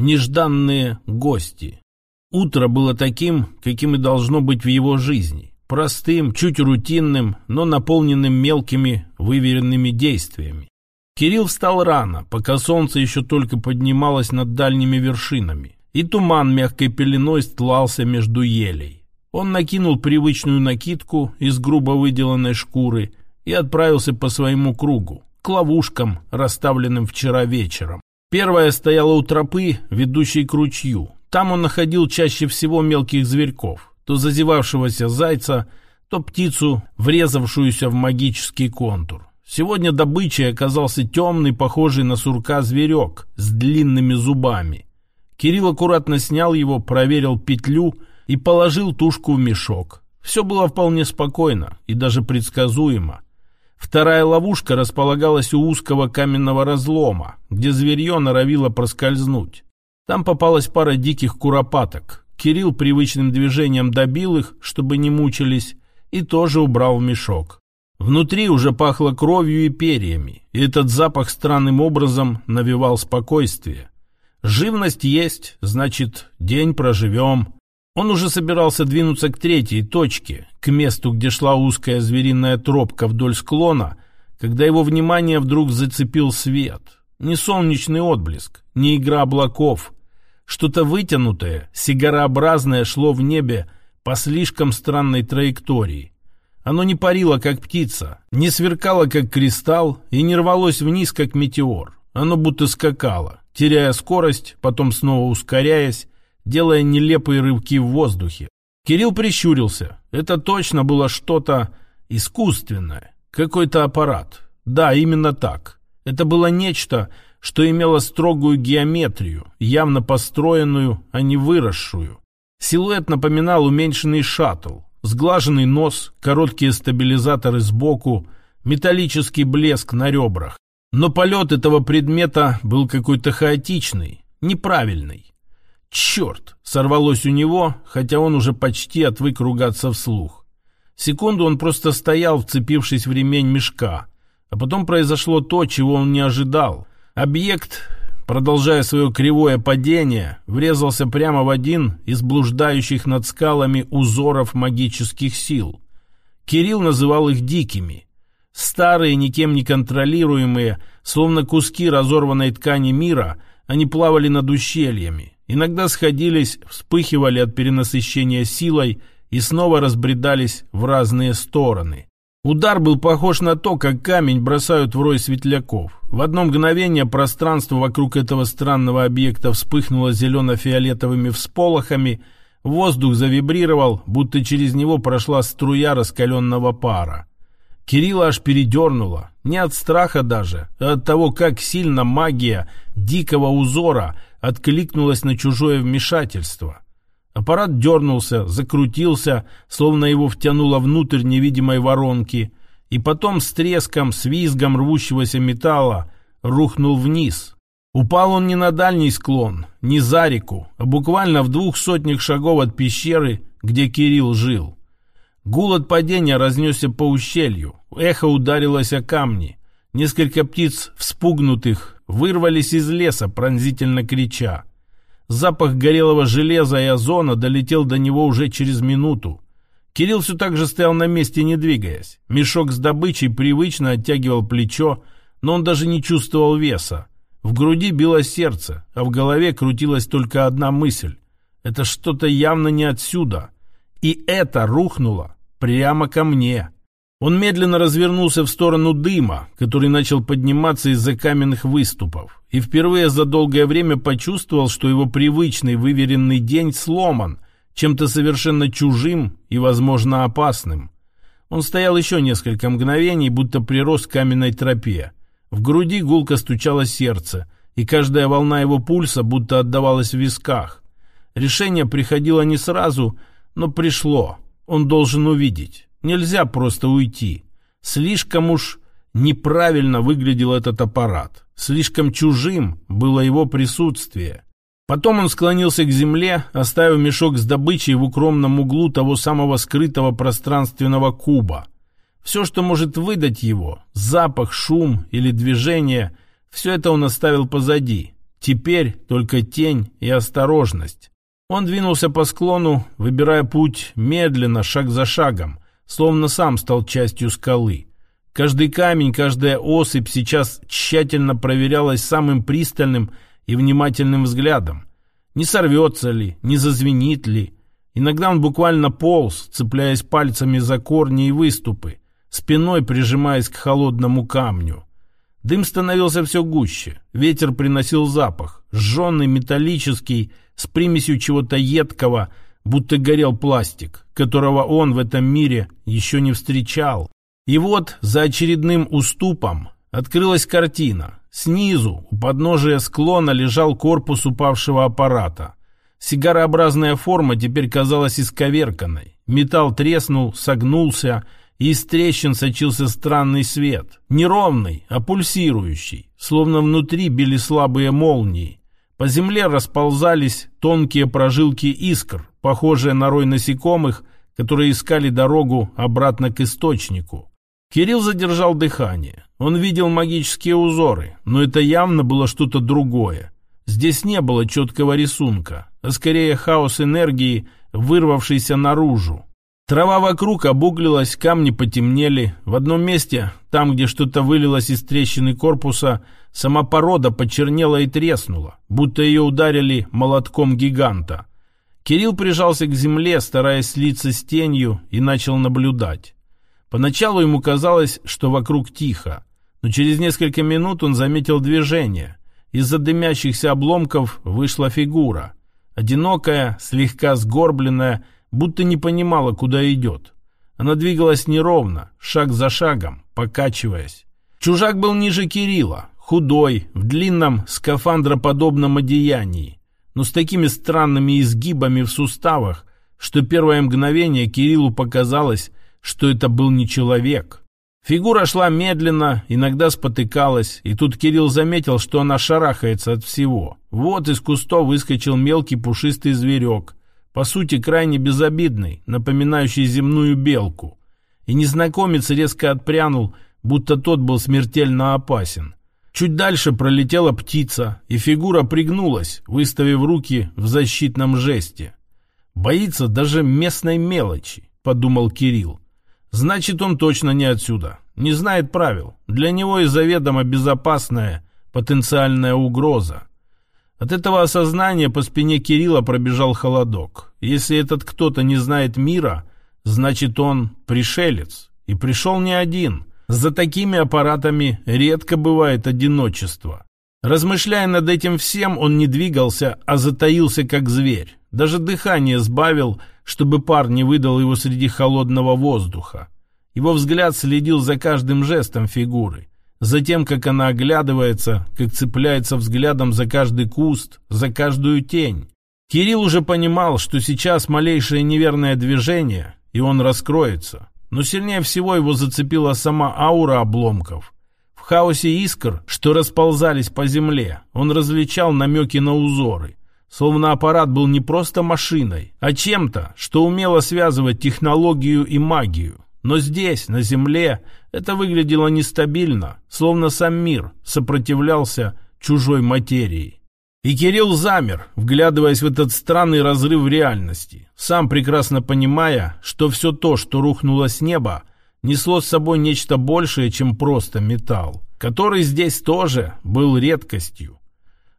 Нежданные гости. Утро было таким, каким и должно быть в его жизни. Простым, чуть рутинным, но наполненным мелкими, выверенными действиями. Кирилл встал рано, пока солнце еще только поднималось над дальними вершинами, и туман мягкой пеленой стлался между елей. Он накинул привычную накидку из грубо выделанной шкуры и отправился по своему кругу, к ловушкам, расставленным вчера вечером. Первая стояла у тропы, ведущей к ручью. Там он находил чаще всего мелких зверьков, то зазевавшегося зайца, то птицу, врезавшуюся в магический контур. Сегодня добычей оказался темный, похожий на сурка зверек с длинными зубами. Кирилл аккуратно снял его, проверил петлю и положил тушку в мешок. Все было вполне спокойно и даже предсказуемо. Вторая ловушка располагалась у узкого каменного разлома, где зверье норовило проскользнуть. Там попалась пара диких куропаток. Кирилл привычным движением добил их, чтобы не мучились, и тоже убрал в мешок. Внутри уже пахло кровью и перьями, и этот запах странным образом навевал спокойствие. Живность есть, значит, день проживем. Он уже собирался двинуться к третьей точке, к месту, где шла узкая звериная тропка вдоль склона, когда его внимание вдруг зацепил свет. Не солнечный отблеск, не игра облаков. Что-то вытянутое, сигарообразное шло в небе по слишком странной траектории. Оно не парило, как птица, не сверкало, как кристалл, и не рвалось вниз, как метеор. Оно будто скакало, теряя скорость, потом снова ускоряясь, делая нелепые рывки в воздухе. Кирилл прищурился. Это точно было что-то искусственное, какой-то аппарат. Да, именно так. Это было нечто, что имело строгую геометрию, явно построенную, а не выросшую. Силуэт напоминал уменьшенный шаттл, сглаженный нос, короткие стабилизаторы сбоку, металлический блеск на ребрах. Но полет этого предмета был какой-то хаотичный, неправильный. «Черт!» — сорвалось у него, хотя он уже почти отвык ругаться вслух. Секунду он просто стоял, вцепившись в ремень мешка. А потом произошло то, чего он не ожидал. Объект, продолжая свое кривое падение, врезался прямо в один из блуждающих над скалами узоров магических сил. Кирилл называл их «дикими». Старые, никем не контролируемые, словно куски разорванной ткани мира, они плавали над ущельями, Иногда сходились, вспыхивали от перенасыщения силой и снова разбредались в разные стороны. Удар был похож на то, как камень бросают в рой светляков. В одно мгновение пространство вокруг этого странного объекта вспыхнуло зелено-фиолетовыми всполохами, воздух завибрировал, будто через него прошла струя раскаленного пара. Кирилла аж передернуло, не от страха даже, а от того, как сильно магия дикого узора – откликнулась на чужое вмешательство. Аппарат дернулся, закрутился, словно его втянуло внутрь невидимой воронки, и потом с треском, с рвущегося металла рухнул вниз. Упал он не на дальний склон, не за реку, а буквально в двух сотнях шагов от пещеры, где Кирилл жил. Гул от падения разнесся по ущелью, эхо ударилось о камни. Несколько птиц, вспугнутых, вырвались из леса, пронзительно крича. Запах горелого железа и озона долетел до него уже через минуту. Кирилл все так же стоял на месте, не двигаясь. Мешок с добычей привычно оттягивал плечо, но он даже не чувствовал веса. В груди било сердце, а в голове крутилась только одна мысль. Это что-то явно не отсюда. И это рухнуло прямо ко мне. Он медленно развернулся в сторону дыма, который начал подниматься из-за каменных выступов, и впервые за долгое время почувствовал, что его привычный выверенный день сломан, чем-то совершенно чужим и, возможно, опасным. Он стоял еще несколько мгновений, будто прирос к каменной тропе. В груди гулко стучало сердце, и каждая волна его пульса будто отдавалась в висках. Решение приходило не сразу, но пришло. Он должен увидеть. Нельзя просто уйти. Слишком уж неправильно выглядел этот аппарат. Слишком чужим было его присутствие. Потом он склонился к земле, оставив мешок с добычей в укромном углу того самого скрытого пространственного куба. Все, что может выдать его, запах, шум или движение, все это он оставил позади. Теперь только тень и осторожность. Он двинулся по склону, выбирая путь медленно, шаг за шагом, словно сам стал частью скалы. Каждый камень, каждая осыпь сейчас тщательно проверялась самым пристальным и внимательным взглядом. Не сорвется ли, не зазвенит ли. Иногда он буквально полз, цепляясь пальцами за корни и выступы, спиной прижимаясь к холодному камню. Дым становился все гуще, ветер приносил запах, сжженный, металлический, с примесью чего-то едкого, будто горел пластик, которого он в этом мире еще не встречал. И вот за очередным уступом открылась картина. Снизу, у подножия склона, лежал корпус упавшего аппарата. Сигарообразная форма теперь казалась исковерканной. Металл треснул, согнулся, и из трещин сочился странный свет. Неровный, а пульсирующий, словно внутри били слабые молнии. По земле расползались тонкие прожилки искр, похожие на рой насекомых, которые искали дорогу обратно к источнику. Кирилл задержал дыхание. Он видел магические узоры, но это явно было что-то другое. Здесь не было четкого рисунка, а скорее хаос энергии, вырвавшийся наружу. Трава вокруг обуглилась, камни потемнели. В одном месте, там, где что-то вылилось из трещины корпуса, сама порода почернела и треснула, будто ее ударили молотком гиганта. Кирилл прижался к земле, стараясь слиться с тенью, и начал наблюдать. Поначалу ему казалось, что вокруг тихо, но через несколько минут он заметил движение. Из-за дымящихся обломков вышла фигура. Одинокая, слегка сгорбленная, будто не понимала, куда идет. Она двигалась неровно, шаг за шагом, покачиваясь. Чужак был ниже Кирилла, худой, в длинном скафандроподобном одеянии, но с такими странными изгибами в суставах, что первое мгновение Кириллу показалось, что это был не человек. Фигура шла медленно, иногда спотыкалась, и тут Кирилл заметил, что она шарахается от всего. Вот из кустов выскочил мелкий пушистый зверек, по сути крайне безобидный, напоминающий земную белку. И незнакомец резко отпрянул, будто тот был смертельно опасен. Чуть дальше пролетела птица, и фигура пригнулась, выставив руки в защитном жесте. «Боится даже местной мелочи», — подумал Кирилл. «Значит, он точно не отсюда, не знает правил. Для него и заведомо безопасная потенциальная угроза. От этого осознания по спине Кирилла пробежал холодок. Если этот кто-то не знает мира, значит он пришелец. И пришел не один. За такими аппаратами редко бывает одиночество. Размышляя над этим всем, он не двигался, а затаился как зверь. Даже дыхание сбавил, чтобы пар не выдал его среди холодного воздуха. Его взгляд следил за каждым жестом фигуры. Затем, как она оглядывается, как цепляется взглядом за каждый куст, за каждую тень. Кирилл уже понимал, что сейчас малейшее неверное движение, и он раскроется. Но сильнее всего его зацепила сама аура обломков. В хаосе искр, что расползались по земле, он различал намеки на узоры. Словно аппарат был не просто машиной, а чем-то, что умело связывать технологию и магию. Но здесь, на Земле, это выглядело нестабильно, словно сам мир сопротивлялся чужой материи. И Кирилл замер, вглядываясь в этот странный разрыв реальности, сам прекрасно понимая, что все то, что рухнуло с неба, несло с собой нечто большее, чем просто металл, который здесь тоже был редкостью.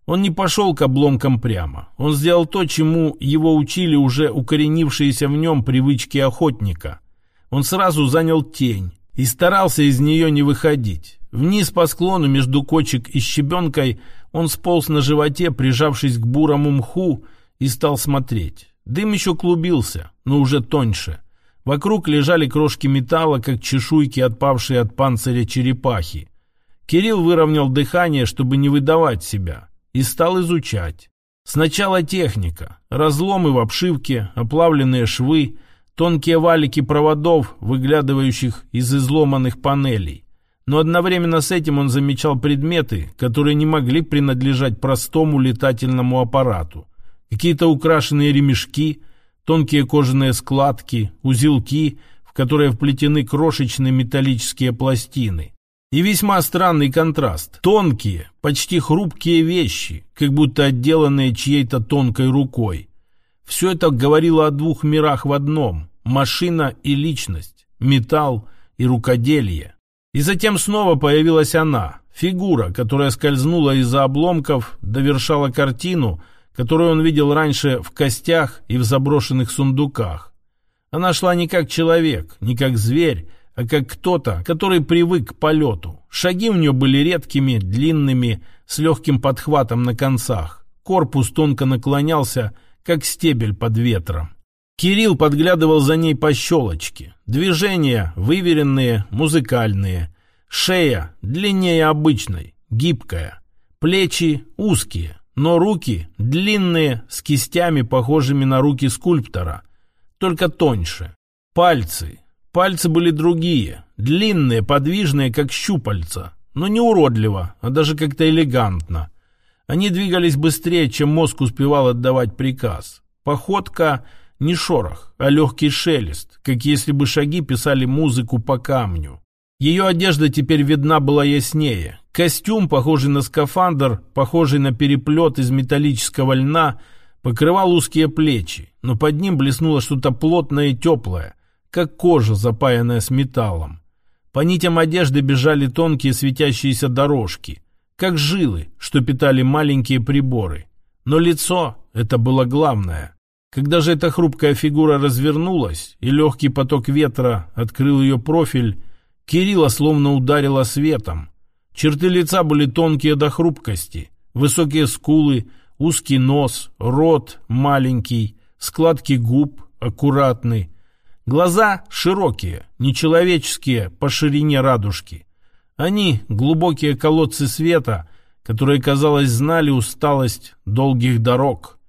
Он не пошел к обломкам прямо. Он сделал то, чему его учили уже укоренившиеся в нем привычки охотника – он сразу занял тень и старался из нее не выходить. Вниз по склону между кочек и щебенкой он сполз на животе, прижавшись к бурому мху, и стал смотреть. Дым еще клубился, но уже тоньше. Вокруг лежали крошки металла, как чешуйки, отпавшие от панциря черепахи. Кирилл выровнял дыхание, чтобы не выдавать себя, и стал изучать. Сначала техника, разломы в обшивке, оплавленные швы — тонкие валики проводов, выглядывающих из изломанных панелей. Но одновременно с этим он замечал предметы, которые не могли принадлежать простому летательному аппарату. Какие-то украшенные ремешки, тонкие кожаные складки, узелки, в которые вплетены крошечные металлические пластины. И весьма странный контраст. Тонкие, почти хрупкие вещи, как будто отделанные чьей-то тонкой рукой. Все это говорило о двух мирах в одном – машина и личность, металл и рукоделие. И затем снова появилась она, фигура, которая скользнула из-за обломков, довершала картину, которую он видел раньше в костях и в заброшенных сундуках. Она шла не как человек, не как зверь, а как кто-то, который привык к полету. Шаги у нее были редкими, длинными, с легким подхватом на концах. Корпус тонко наклонялся, как стебель под ветром. Кирилл подглядывал за ней по щелочке. Движения выверенные, музыкальные. Шея длиннее обычной, гибкая. Плечи узкие, но руки длинные, с кистями, похожими на руки скульптора, только тоньше. Пальцы. Пальцы были другие, длинные, подвижные, как щупальца, но не уродливо, а даже как-то элегантно. Они двигались быстрее, чем мозг успевал отдавать приказ. Походка не шорох, а легкий шелест, как если бы шаги писали музыку по камню. Ее одежда теперь видна была яснее. Костюм, похожий на скафандр, похожий на переплет из металлического льна, покрывал узкие плечи, но под ним блеснуло что-то плотное и теплое, как кожа, запаянная с металлом. По нитям одежды бежали тонкие светящиеся дорожки, как жилы, что питали маленькие приборы. Но лицо — это было главное. Когда же эта хрупкая фигура развернулась, и легкий поток ветра открыл ее профиль, Кирилла словно ударило светом. Черты лица были тонкие до хрупкости, высокие скулы, узкий нос, рот маленький, складки губ аккуратный, глаза широкие, нечеловеческие по ширине радужки. Они — глубокие колодцы света, которые, казалось, знали усталость долгих дорог.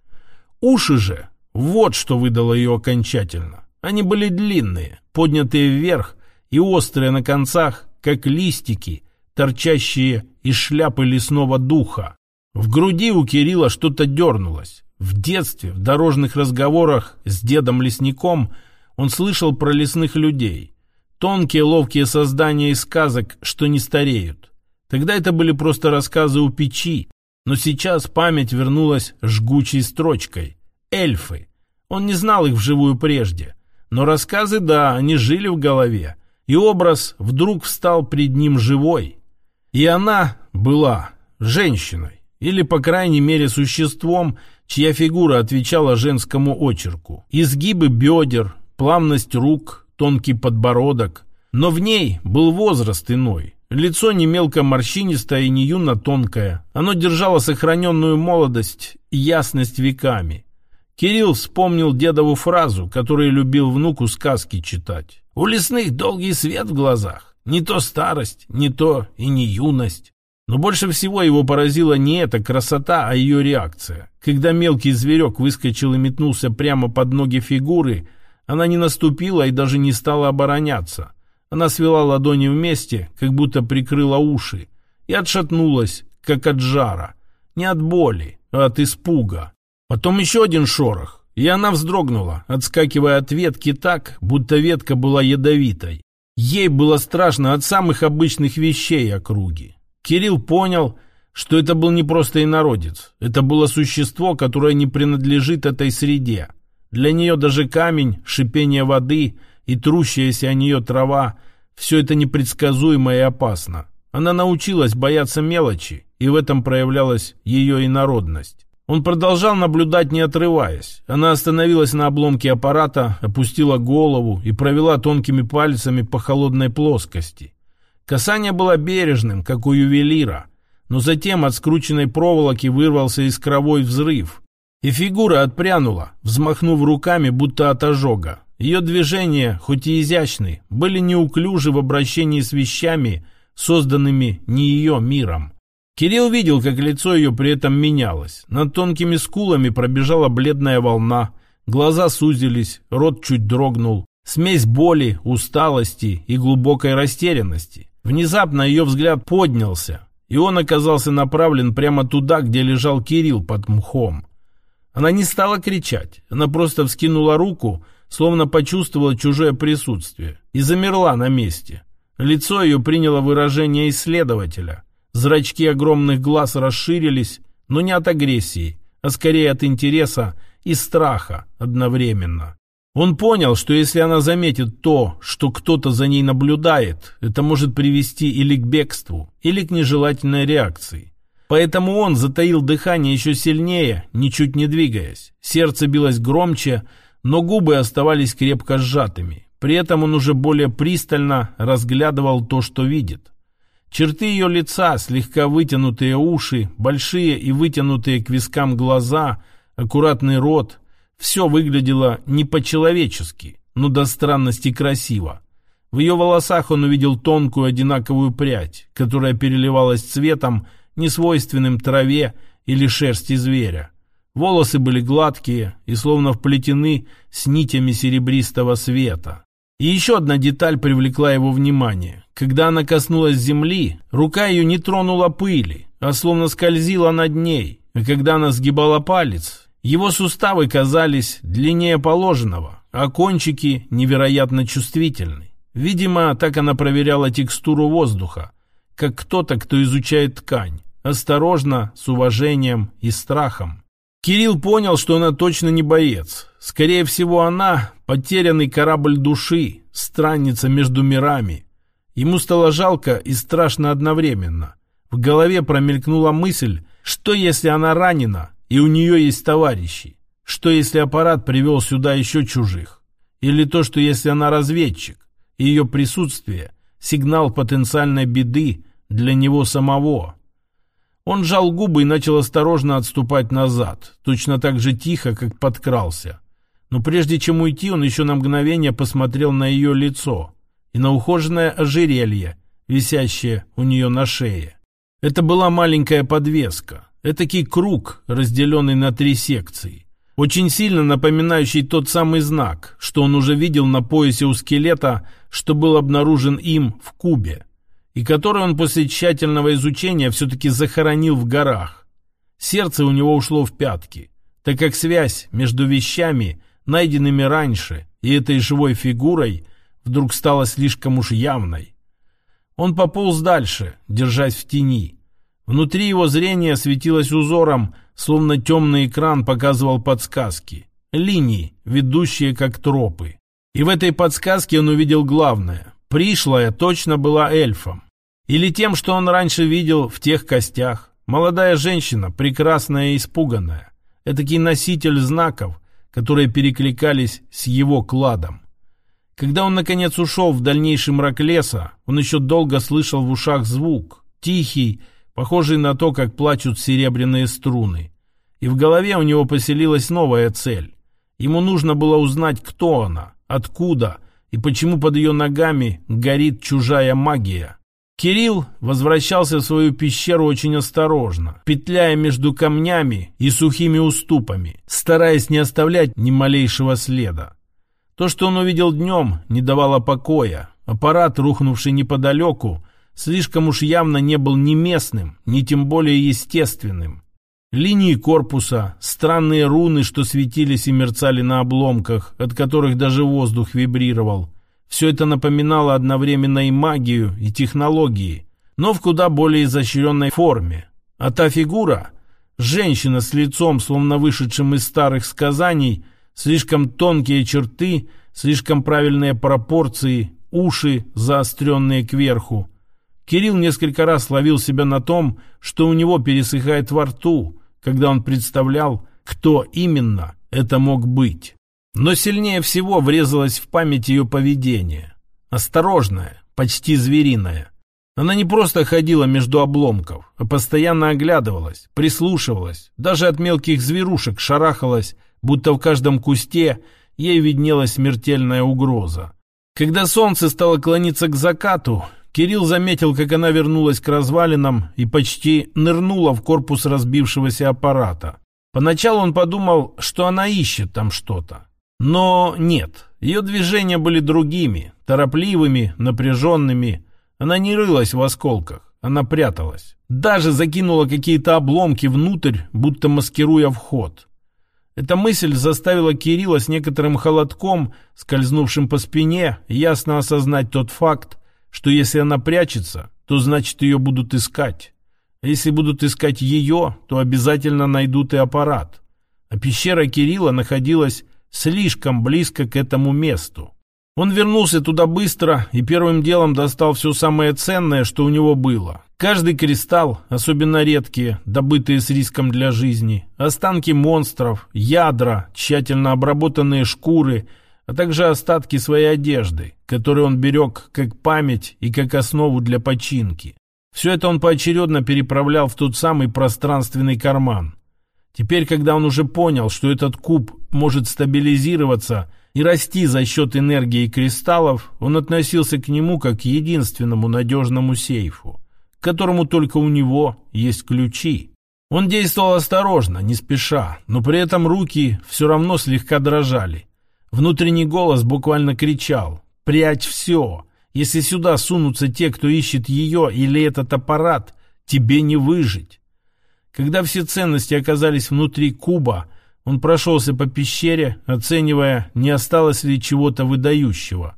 Уши же — вот что выдало ее окончательно. Они были длинные, поднятые вверх и острые на концах, как листики, торчащие из шляпы лесного духа. В груди у Кирилла что-то дернулось. В детстве, в дорожных разговорах с дедом-лесником он слышал про лесных людей. Тонкие ловкие создания из сказок, что не стареют. Тогда это были просто рассказы у печи, но сейчас память вернулась жгучей строчкой. Эльфы. Он не знал их вживую прежде. Но рассказы, да, они жили в голове и образ вдруг встал пред ним живой. И она была женщиной, или, по крайней мере, существом, чья фигура отвечала женскому очерку. Изгибы бедер, плавность рук, тонкий подбородок. Но в ней был возраст иной. Лицо не мелко морщинистое и не юно тонкое. Оно держало сохраненную молодость и ясность веками. Кирилл вспомнил дедову фразу, которую любил внуку сказки читать. У лесных долгий свет в глазах. Не то старость, не то и не юность. Но больше всего его поразила не эта красота, а ее реакция. Когда мелкий зверек выскочил и метнулся прямо под ноги фигуры, она не наступила и даже не стала обороняться. Она свела ладони вместе, как будто прикрыла уши, и отшатнулась, как от жара. Не от боли, а от испуга. Потом еще один шорох. И она вздрогнула, отскакивая от ветки так, будто ветка была ядовитой. Ей было страшно от самых обычных вещей округи. Кирилл понял, что это был не просто инородец. Это было существо, которое не принадлежит этой среде. Для нее даже камень, шипение воды и трущаяся о нее трава – все это непредсказуемо и опасно. Она научилась бояться мелочи, и в этом проявлялась ее инородность. Он продолжал наблюдать, не отрываясь. Она остановилась на обломке аппарата, опустила голову и провела тонкими пальцами по холодной плоскости. Касание было бережным, как у ювелира, но затем от скрученной проволоки вырвался искровой взрыв, и фигура отпрянула, взмахнув руками, будто от ожога. Ее движения, хоть и изящны, были неуклюжи в обращении с вещами, созданными не ее миром. Кирилл видел, как лицо ее при этом менялось. Над тонкими скулами пробежала бледная волна, глаза сузились, рот чуть дрогнул. Смесь боли, усталости и глубокой растерянности. Внезапно ее взгляд поднялся, и он оказался направлен прямо туда, где лежал Кирилл под мхом. Она не стала кричать, она просто вскинула руку, словно почувствовала чужое присутствие, и замерла на месте. Лицо ее приняло выражение исследователя. Зрачки огромных глаз расширились, но не от агрессии, а скорее от интереса и страха одновременно. Он понял, что если она заметит то, что кто-то за ней наблюдает, это может привести или к бегству, или к нежелательной реакции. Поэтому он затаил дыхание еще сильнее, ничуть не двигаясь. Сердце билось громче, но губы оставались крепко сжатыми. При этом он уже более пристально разглядывал то, что видит. Черты ее лица, слегка вытянутые уши, большие и вытянутые к вискам глаза, аккуратный рот, все выглядело не по-человечески, но до странности красиво. В ее волосах он увидел тонкую одинаковую прядь, которая переливалась цветом, несвойственным траве или шерсти зверя. Волосы были гладкие и словно вплетены с нитями серебристого света. И еще одна деталь привлекла его внимание. Когда она коснулась земли, рука ее не тронула пыли, а словно скользила над ней. А когда она сгибала палец, его суставы казались длиннее положенного, а кончики невероятно чувствительны. Видимо, так она проверяла текстуру воздуха, как кто-то, кто изучает ткань, осторожно, с уважением и страхом. Кирилл понял, что она точно не боец. Скорее всего, она — потерянный корабль души, странница между мирами. Ему стало жалко и страшно одновременно. В голове промелькнула мысль, что если она ранена, и у нее есть товарищи. Что если аппарат привел сюда еще чужих? Или то, что если она разведчик, и ее присутствие – сигнал потенциальной беды для него самого? Он сжал губы и начал осторожно отступать назад, точно так же тихо, как подкрался. Но прежде чем уйти, он еще на мгновение посмотрел на ее лицо и на ухоженное ожерелье, висящее у нее на шее. Это была маленькая подвеска, Этакий круг, разделенный на три секции. Очень сильно напоминающий тот самый знак, что он уже видел на поясе у скелета, что был обнаружен им в Кубе, и который он после тщательного изучения все-таки захоронил в горах. Сердце у него ушло в пятки, так как связь между вещами, найденными раньше, и этой живой фигурой вдруг стала слишком уж явной. Он пополз дальше, держась в тени, Внутри его зрение светилось узором, словно темный экран показывал подсказки. Линии, ведущие как тропы. И в этой подсказке он увидел главное. Пришлая точно была эльфом. Или тем, что он раньше видел в тех костях. Молодая женщина, прекрасная и испуганная. Этакий носитель знаков, которые перекликались с его кладом. Когда он, наконец, ушел в дальнейший мрак леса, он еще долго слышал в ушах звук, тихий, похожий на то, как плачут серебряные струны. И в голове у него поселилась новая цель. Ему нужно было узнать, кто она, откуда и почему под ее ногами горит чужая магия. Кирилл возвращался в свою пещеру очень осторожно, петляя между камнями и сухими уступами, стараясь не оставлять ни малейшего следа. То, что он увидел днем, не давало покоя. Аппарат, рухнувший неподалеку, слишком уж явно не был ни местным, ни тем более естественным. Линии корпуса, странные руны, что светились и мерцали на обломках, от которых даже воздух вибрировал. Все это напоминало одновременно и магию, и технологии, но в куда более изощренной форме. А та фигура, женщина с лицом, словно вышедшим из старых сказаний, слишком тонкие черты, слишком правильные пропорции, уши, заостренные кверху, Кирилл несколько раз ловил себя на том, что у него пересыхает во рту, когда он представлял, кто именно это мог быть. Но сильнее всего врезалось в память ее поведение. Осторожное, почти звериное. Она не просто ходила между обломков, а постоянно оглядывалась, прислушивалась, даже от мелких зверушек шарахалась, будто в каждом кусте ей виднелась смертельная угроза. Когда солнце стало клониться к закату, Кирилл заметил, как она вернулась к развалинам и почти нырнула в корпус разбившегося аппарата. Поначалу он подумал, что она ищет там что-то. Но нет, ее движения были другими, торопливыми, напряженными. Она не рылась в осколках, она пряталась. Даже закинула какие-то обломки внутрь, будто маскируя вход. Эта мысль заставила Кирилла с некоторым холодком, скользнувшим по спине, ясно осознать тот факт, что если она прячется, то значит ее будут искать. А если будут искать ее, то обязательно найдут и аппарат. А пещера Кирилла находилась слишком близко к этому месту. Он вернулся туда быстро и первым делом достал все самое ценное, что у него было. Каждый кристалл, особенно редкие, добытые с риском для жизни, останки монстров, ядра, тщательно обработанные шкуры, а также остатки своей одежды, которые он берег как память и как основу для починки. Все это он поочередно переправлял в тот самый пространственный карман. Теперь, когда он уже понял, что этот куб может стабилизироваться и расти за счет энергии кристаллов, он относился к нему как к единственному надежному сейфу, к которому только у него есть ключи. Он действовал осторожно, не спеша, но при этом руки все равно слегка дрожали. Внутренний голос буквально кричал «Прячь все! Если сюда сунутся те, кто ищет ее или этот аппарат, тебе не выжить!» Когда все ценности оказались внутри куба, он прошелся по пещере, оценивая, не осталось ли чего-то выдающего.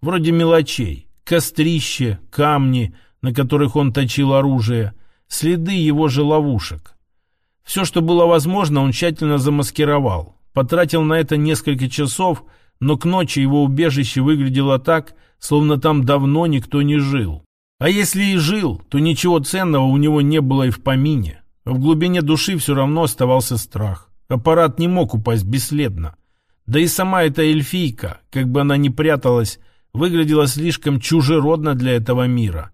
Вроде мелочей, кострище, камни, на которых он точил оружие, следы его же ловушек. Все, что было возможно, он тщательно замаскировал. Потратил на это несколько часов, но к ночи его убежище выглядело так, словно там давно никто не жил. А если и жил, то ничего ценного у него не было и в помине. В глубине души все равно оставался страх. Аппарат не мог упасть бесследно. Да и сама эта эльфийка, как бы она ни пряталась, выглядела слишком чужеродно для этого мира.